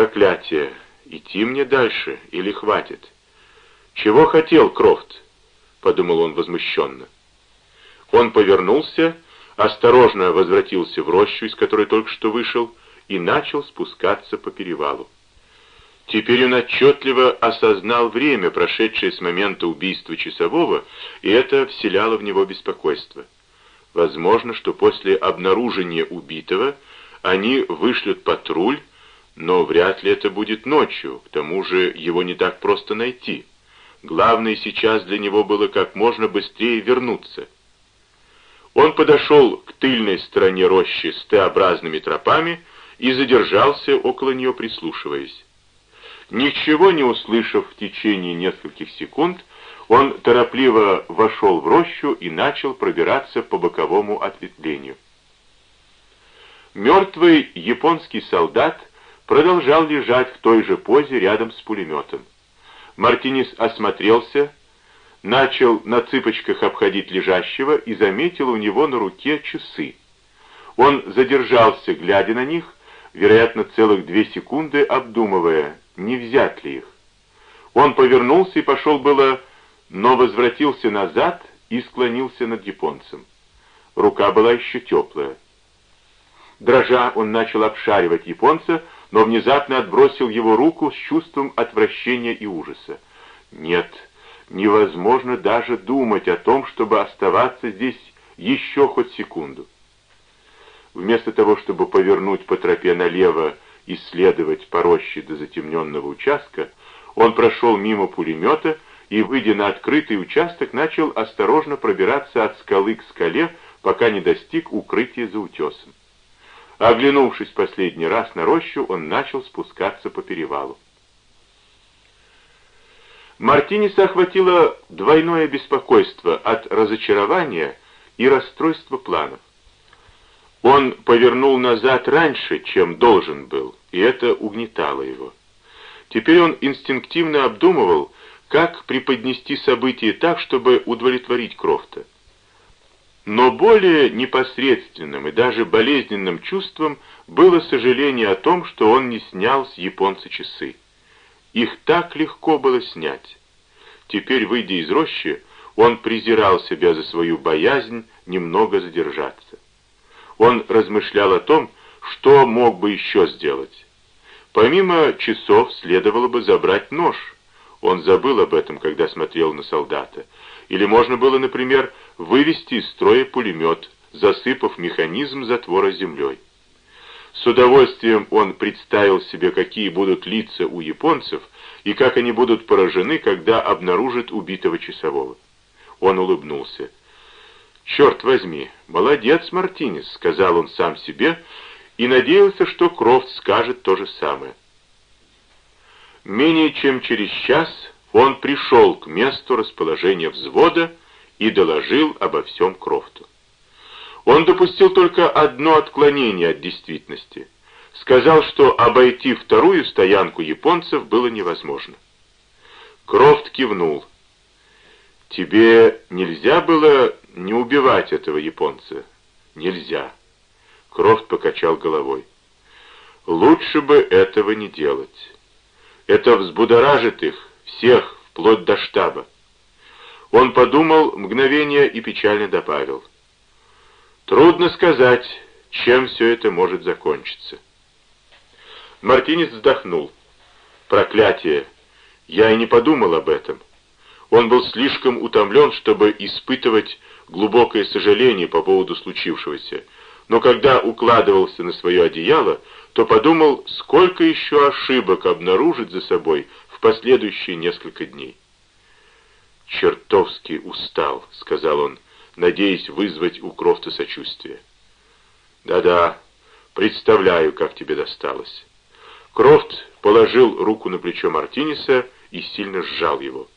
Проклятие! Идти мне дальше или хватит? Чего хотел Крофт? Подумал он возмущенно. Он повернулся, осторожно возвратился в рощу, из которой только что вышел, и начал спускаться по перевалу. Теперь он отчетливо осознал время, прошедшее с момента убийства часового, и это вселяло в него беспокойство. Возможно, что после обнаружения убитого они вышлют патруль, но вряд ли это будет ночью, к тому же его не так просто найти. Главное сейчас для него было как можно быстрее вернуться. Он подошел к тыльной стороне рощи с Т-образными тропами и задержался около нее, прислушиваясь. Ничего не услышав в течение нескольких секунд, он торопливо вошел в рощу и начал пробираться по боковому ответвлению. Мертвый японский солдат продолжал лежать в той же позе рядом с пулеметом. Мартинес осмотрелся, начал на цыпочках обходить лежащего и заметил у него на руке часы. Он задержался, глядя на них, вероятно, целых две секунды, обдумывая, не взять ли их. Он повернулся и пошел было, но возвратился назад и склонился над японцем. Рука была еще теплая. Дрожа, он начал обшаривать японца, но внезапно отбросил его руку с чувством отвращения и ужаса. Нет, невозможно даже думать о том, чтобы оставаться здесь еще хоть секунду. Вместо того, чтобы повернуть по тропе налево и следовать по роще до затемненного участка, он прошел мимо пулемета и, выйдя на открытый участок, начал осторожно пробираться от скалы к скале, пока не достиг укрытия за утесом. Оглянувшись последний раз на рощу, он начал спускаться по перевалу. Мартинеса охватило двойное беспокойство от разочарования и расстройства планов. Он повернул назад раньше, чем должен был, и это угнетало его. Теперь он инстинктивно обдумывал, как преподнести события так, чтобы удовлетворить Крофта. Но более непосредственным и даже болезненным чувством было сожаление о том, что он не снял с японца часы. Их так легко было снять. Теперь, выйдя из рощи, он презирал себя за свою боязнь немного задержаться. Он размышлял о том, что мог бы еще сделать. Помимо часов следовало бы забрать нож. Он забыл об этом, когда смотрел на солдата. Или можно было, например, вывести из строя пулемет, засыпав механизм затвора землей. С удовольствием он представил себе, какие будут лица у японцев и как они будут поражены, когда обнаружат убитого часового. Он улыбнулся. «Черт возьми, молодец, Мартинес», — сказал он сам себе, и надеялся, что Крофт скажет то же самое. Менее чем через час он пришел к месту расположения взвода и доложил обо всем Крофту. Он допустил только одно отклонение от действительности. Сказал, что обойти вторую стоянку японцев было невозможно. Крофт кивнул. «Тебе нельзя было не убивать этого японца?» «Нельзя». Крофт покачал головой. «Лучше бы этого не делать. Это взбудоражит их, всех, вплоть до штаба». Он подумал мгновение и печально добавил. «Трудно сказать, чем все это может закончиться». Мартинес вздохнул. «Проклятие! Я и не подумал об этом». Он был слишком утомлен, чтобы испытывать глубокое сожаление по поводу случившегося, но когда укладывался на свое одеяло, то подумал, сколько еще ошибок обнаружит за собой последующие несколько дней. «Чертовски устал», — сказал он, надеясь вызвать у Крофта сочувствие. «Да-да, представляю, как тебе досталось». Крофт положил руку на плечо Мартинеса и сильно сжал его.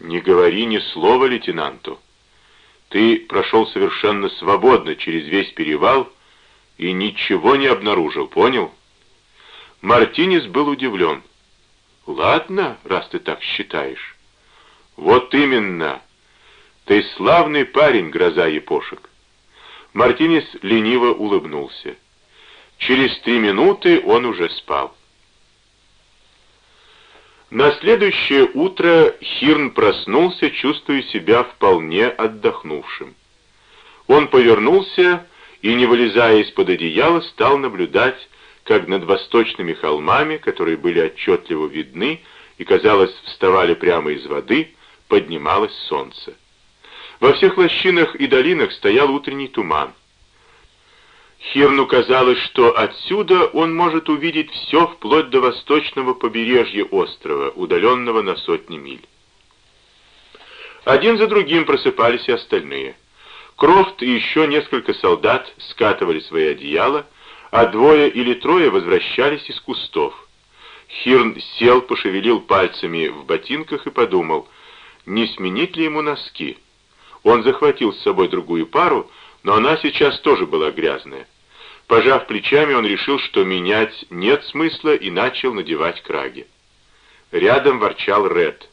«Не говори ни слова лейтенанту. Ты прошел совершенно свободно через весь перевал и ничего не обнаружил, понял?» Мартинес был удивлен. «Ладно, раз ты так считаешь». «Вот именно. Ты славный парень, гроза епошек». Мартинес лениво улыбнулся. Через три минуты он уже спал. На следующее утро Хирн проснулся, чувствуя себя вполне отдохнувшим. Он повернулся и, не вылезая из-под одеяла, стал наблюдать, как над восточными холмами, которые были отчетливо видны и, казалось, вставали прямо из воды, поднималось солнце. Во всех лощинах и долинах стоял утренний туман. Хирну казалось, что отсюда он может увидеть все вплоть до восточного побережья острова, удаленного на сотни миль. Один за другим просыпались и остальные. Крофт и еще несколько солдат скатывали свои одеяла, а двое или трое возвращались из кустов. Хирн сел, пошевелил пальцами в ботинках и подумал, не сменить ли ему носки. Он захватил с собой другую пару, но она сейчас тоже была грязная. Пожав плечами, он решил, что менять нет смысла, и начал надевать краги. Рядом ворчал Ред.